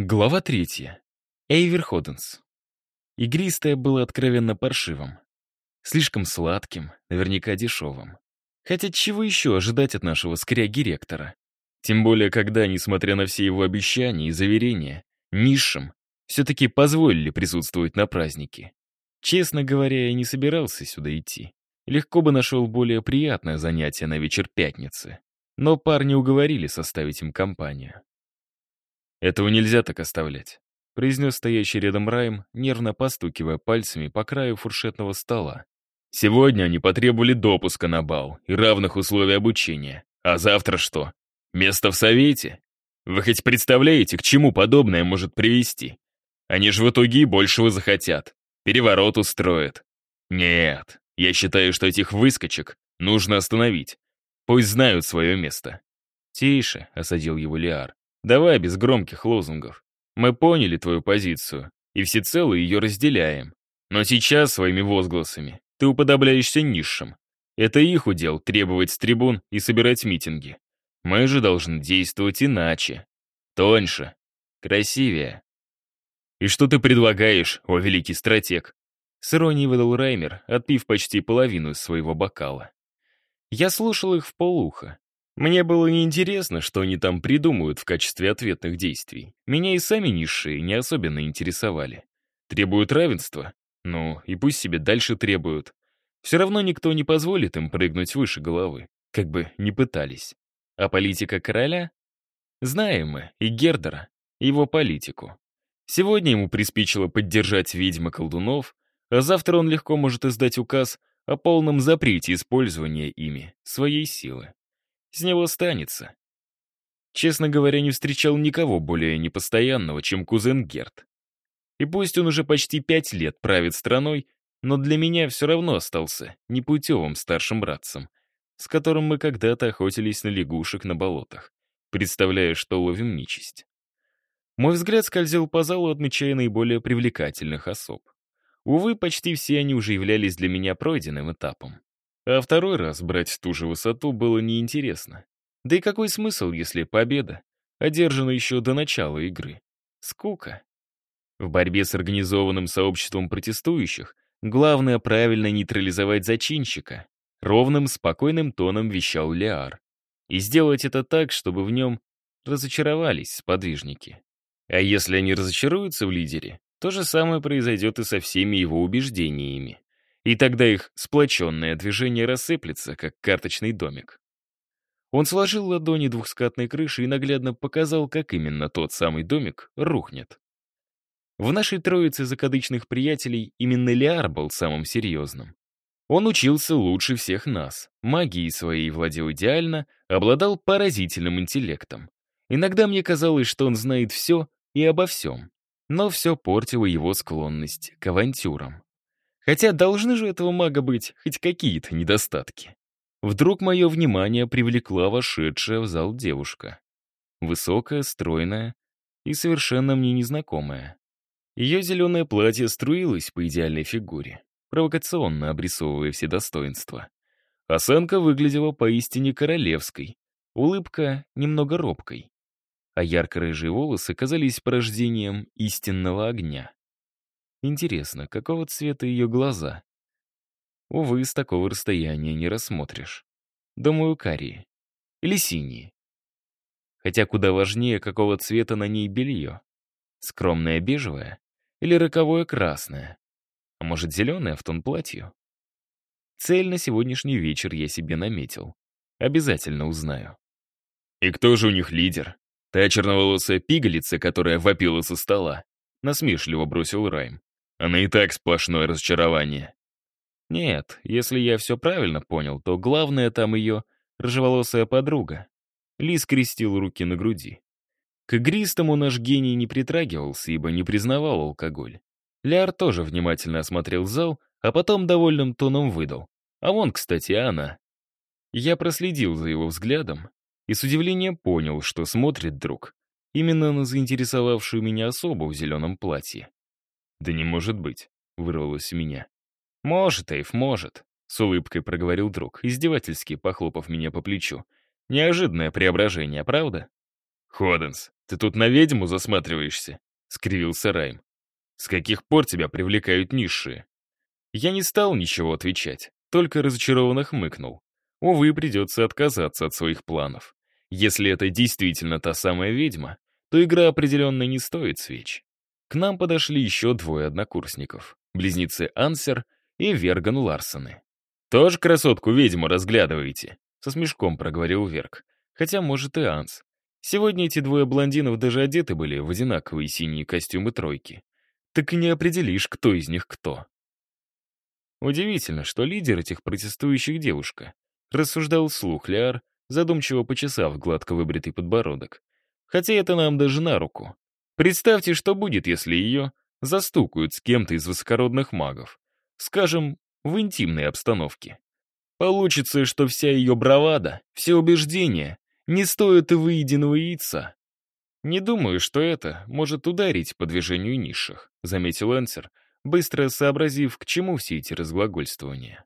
Глава третья. Эйвер Ходенс. Игристое было откровенно паршивым. Слишком сладким, наверняка дешевым. Хотя чего еще ожидать от нашего скряги-ректора? Тем более, когда, несмотря на все его обещания и заверения, низшим все-таки позволили присутствовать на празднике. Честно говоря, я не собирался сюда идти. Легко бы нашел более приятное занятие на вечер пятницы. Но парни уговорили составить им компанию. «Этого нельзя так оставлять», — произнес стоящий рядом Райм, нервно постукивая пальцами по краю фуршетного стола. «Сегодня они потребовали допуска на бал и равных условий обучения. А завтра что? Место в совете? Вы хоть представляете, к чему подобное может привести? Они же в итоге большего захотят. Переворот устроят. Нет, я считаю, что этих выскочек нужно остановить. Пусть знают свое место». «Тише», — осадил его Лиар. Давай без громких лозунгов. Мы поняли твою позицию и всецело ее разделяем. Но сейчас своими возгласами ты уподобляешься низшим. Это их удел требовать с трибун и собирать митинги. Мы же должны действовать иначе. Тоньше. Красивее. «И что ты предлагаешь, о великий стратег?» С иронией выдал Раймер, отпив почти половину из своего бокала. Я слушал их в полуха, мне было неинтересно, что они там придумают в качестве ответных действий. Меня и сами низшие не особенно интересовали. Требуют равенства? Ну, и пусть себе дальше требуют. Все равно никто не позволит им прыгнуть выше головы, как бы не пытались. А политика короля? Знаем мы и Гердера, и его политику. Сегодня ему приспичило поддержать ведьмы колдунов, а завтра он легко может издать указ о полном запрете использования ими своей силы. С него станется. Честно говоря, не встречал никого более непостоянного, чем кузен Герт. И пусть он уже почти пять лет правит страной, но для меня все равно остался непутевым старшим братцем, с которым мы когда-то охотились на лягушек на болотах, представляя, что ловим нечисть. Мой взгляд скользил по залу, отмечая наиболее привлекательных особ. Увы, почти все они уже являлись для меня пройденным этапом. А второй раз брать ту же высоту было неинтересно. Да и какой смысл, если победа одержана еще до начала игры? Скука. В борьбе с организованным сообществом протестующих главное правильно нейтрализовать зачинщика, ровным, спокойным тоном вещал Леар. И сделать это так, чтобы в нем разочаровались сподвижники. А если они разочаруются в лидере, то же самое произойдет и со всеми его убеждениями и тогда их сплоченное движение рассыплется, как карточный домик. Он сложил ладони двухскатной крыши и наглядно показал, как именно тот самый домик рухнет. В нашей троице закадычных приятелей именно Лиар был самым серьезным. Он учился лучше всех нас, магией своей владел идеально, обладал поразительным интеллектом. Иногда мне казалось, что он знает все и обо всем, но все портило его склонность к авантюрам. Хотя должны же этого мага быть хоть какие-то недостатки. Вдруг мое внимание привлекла вошедшая в зал девушка. Высокая, стройная и совершенно мне незнакомая. Ее зеленое платье струилось по идеальной фигуре, провокационно обрисовывая все достоинства. Осанка выглядела поистине королевской, улыбка немного робкой, а ярко-рыжие волосы казались порождением истинного огня. Интересно, какого цвета ее глаза? Увы, с такого расстояния не рассмотришь. Думаю, карие. Или синие. Хотя куда важнее, какого цвета на ней белье. Скромное бежевое или роковое красное. А может, зеленое в тон платью? Цель на сегодняшний вечер я себе наметил. Обязательно узнаю. И кто же у них лидер? Та черноволосая пигалица, которая вопила со стола. Насмешливо бросил Райм. Она и так сплошное разочарование. Нет, если я все правильно понял, то главное там ее рыжеволосая подруга. Лис крестил руки на груди. К игристому наш гений не притрагивался, ибо не признавал алкоголь. Ляр тоже внимательно осмотрел зал, а потом довольным тоном выдал. А вон, кстати, она. Я проследил за его взглядом и с удивлением понял, что смотрит друг именно на заинтересовавшую меня особу в зеленом платье. «Да не может быть», — вырвалось у меня. «Может, Эйв, может», — с улыбкой проговорил друг, издевательски похлопав меня по плечу. «Неожиданное преображение, правда?» «Ходенс, ты тут на ведьму засматриваешься?» — скривился Райм. «С каких пор тебя привлекают низшие?» Я не стал ничего отвечать, только разочарованно хмыкнул. Увы, придется отказаться от своих планов. Если это действительно та самая ведьма, то игра определенно не стоит свеч. К нам подошли еще двое однокурсников, близнецы Ансер и Верган Ларсоны. «Тоже красотку-ведьму разглядываете?» Со смешком проговорил Верг. Хотя, может, и Анс. Сегодня эти двое блондинов даже одеты были в одинаковые синие костюмы тройки. Так и не определишь, кто из них кто. Удивительно, что лидер этих протестующих девушка. Рассуждал вслух Ляр, задумчиво почесав гладко выбритый подбородок. Хотя это нам даже на руку. Представьте, что будет, если ее застукают с кем-то из высокородных магов. Скажем, в интимной обстановке. Получится, что вся ее бравада, все убеждения не стоят и выеденного яйца. «Не думаю, что это может ударить по движению низших», заметил Энсер, быстро сообразив, к чему все эти разглагольствования.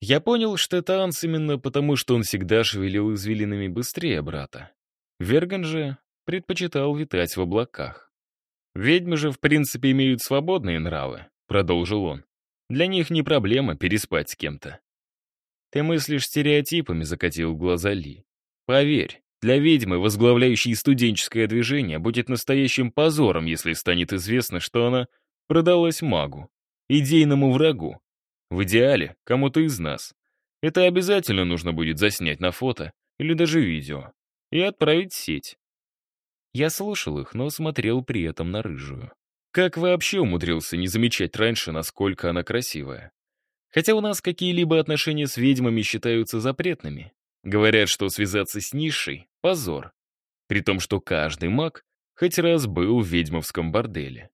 Я понял, что это Анс именно потому, что он всегда шевелил извилинами быстрее брата. Верган же предпочитал витать в облаках. «Ведьмы же, в принципе, имеют свободные нравы», — продолжил он. «Для них не проблема переспать с кем-то». «Ты мыслишь стереотипами», — закатил глаза Ли. «Поверь, для ведьмы, возглавляющей студенческое движение, будет настоящим позором, если станет известно, что она продалась магу, идейному врагу, в идеале, кому-то из нас. Это обязательно нужно будет заснять на фото или даже видео и отправить в сеть. Я слушал их, но смотрел при этом на рыжую. Как вообще умудрился не замечать раньше, насколько она красивая? Хотя у нас какие-либо отношения с ведьмами считаются запретными. Говорят, что связаться с низшей — позор. При том, что каждый маг хоть раз был в ведьмовском борделе.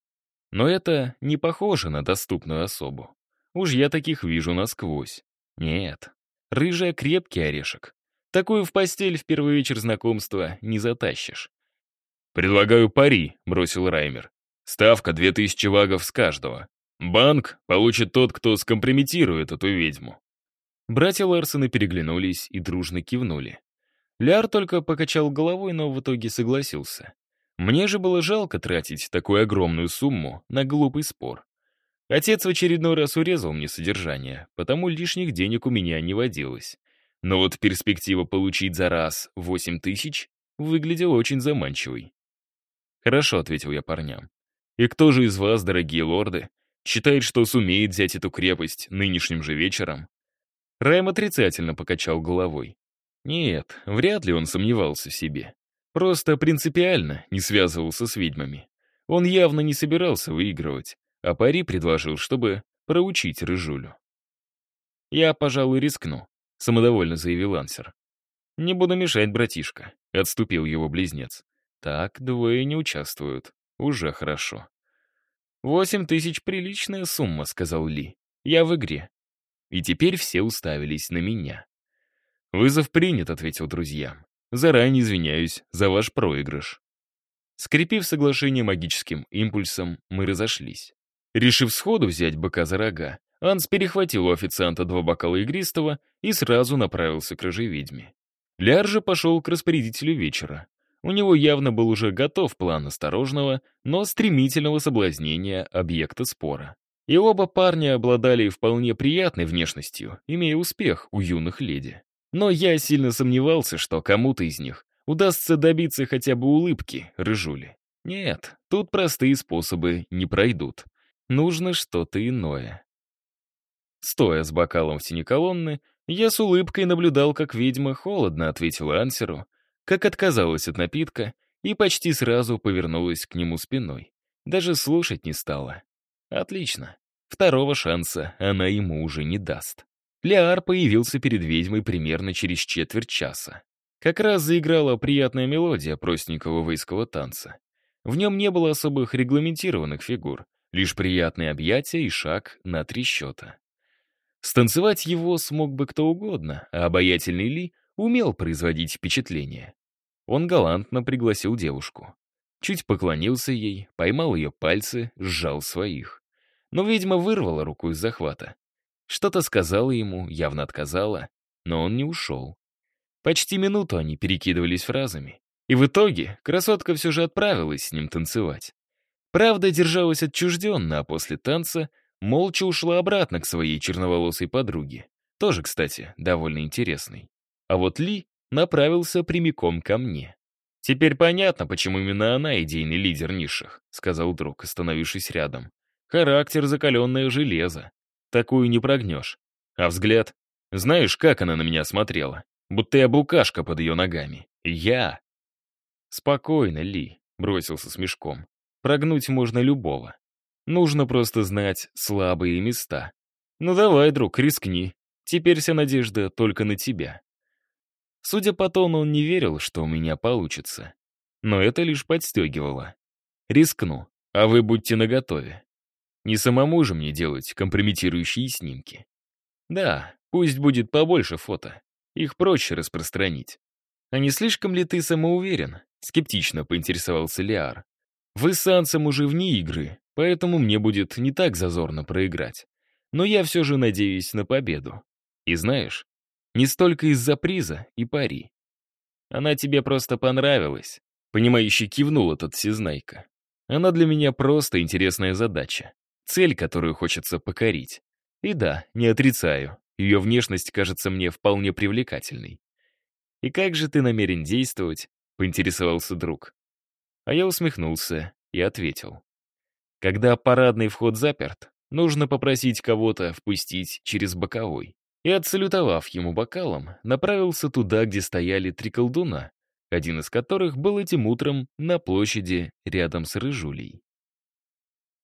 Но это не похоже на доступную особу. Уж я таких вижу насквозь. Нет, рыжая крепкий орешек. Такую в постель в первый вечер знакомства не затащишь. «Предлагаю пари», — бросил Раймер. «Ставка две тысячи вагов с каждого. Банк получит тот, кто скомпрометирует эту ведьму». Братья Ларсены переглянулись и дружно кивнули. Ляр только покачал головой, но в итоге согласился. Мне же было жалко тратить такую огромную сумму на глупый спор. Отец в очередной раз урезал мне содержание, потому лишних денег у меня не водилось. Но вот перспектива получить за раз 8 тысяч выглядела очень заманчивой. «Хорошо», — ответил я парням. «И кто же из вас, дорогие лорды, считает, что сумеет взять эту крепость нынешним же вечером?» Райм отрицательно покачал головой. Нет, вряд ли он сомневался в себе. Просто принципиально не связывался с ведьмами. Он явно не собирался выигрывать а пари предложил, чтобы проучить Рыжулю. «Я, пожалуй, рискну», — самодовольно заявил Ансер. «Не буду мешать, братишка», — отступил его близнец. «Так, двое не участвуют. Уже хорошо». «Восемь тысяч — приличная сумма», — сказал Ли. «Я в игре». И теперь все уставились на меня. «Вызов принят», — ответил друзьям. «Заранее извиняюсь за ваш проигрыш». Скрепив соглашение магическим импульсом, мы разошлись. Решив сходу взять быка за рога, Анс перехватил у официанта два бокала игристого и сразу направился к рыжей ведьме. Ляр же пошел к распорядителю вечера. У него явно был уже готов план осторожного, но стремительного соблазнения объекта спора. И оба парня обладали вполне приятной внешностью, имея успех у юных леди. Но я сильно сомневался, что кому-то из них удастся добиться хотя бы улыбки рыжули. Нет, тут простые способы не пройдут. Нужно что-то иное. Стоя с бокалом в тени колонны, я с улыбкой наблюдал, как ведьма холодно ответила Ансеру, как отказалась от напитка и почти сразу повернулась к нему спиной. Даже слушать не стала. Отлично. Второго шанса она ему уже не даст. Леар появился перед ведьмой примерно через четверть часа. Как раз заиграла приятная мелодия простенького войского танца. В нем не было особых регламентированных фигур, Лишь приятные объятия и шаг на три счета. Станцевать его смог бы кто угодно, а обаятельный Ли умел производить впечатление. Он галантно пригласил девушку. Чуть поклонился ей, поймал ее пальцы, сжал своих. Но ведьма вырвала руку из захвата. Что-то сказала ему, явно отказала, но он не ушел. Почти минуту они перекидывались фразами. И в итоге красотка все же отправилась с ним танцевать. Правда, держалась отчужденно, а после танца молча ушла обратно к своей черноволосой подруге. Тоже, кстати, довольно интересной. А вот Ли направился прямиком ко мне. «Теперь понятно, почему именно она идейный лидер низших», сказал друг, остановившись рядом. «Характер — закаленное железо. Такую не прогнешь. А взгляд? Знаешь, как она на меня смотрела? Будто я букашка под ее ногами. Я...» «Спокойно, Ли», — бросился с мешком. «Прогнуть можно любого. Нужно просто знать слабые места. Ну давай, друг, рискни. Теперь вся надежда только на тебя». Судя по тону, он не верил, что у меня получится. Но это лишь подстегивало. Рискну, а вы будьте наготове. Не самому же мне делать компрометирующие снимки. Да, пусть будет побольше фото. Их проще распространить. А не слишком ли ты самоуверен? Скептично поинтересовался Лиар. Вы с Ансом уже вне игры, поэтому мне будет не так зазорно проиграть. Но я все же надеюсь на победу. И знаешь, не столько из-за приза и пари. Она тебе просто понравилась. Понимающе кивнул этот всезнайка. Она для меня просто интересная задача. Цель, которую хочется покорить. И да, не отрицаю, ее внешность кажется мне вполне привлекательной. «И как же ты намерен действовать?» — поинтересовался друг. А я усмехнулся и ответил. «Когда парадный вход заперт, нужно попросить кого-то впустить через боковой и, отсалютовав ему бокалом, направился туда, где стояли три колдуна, один из которых был этим утром на площади рядом с Рыжулей.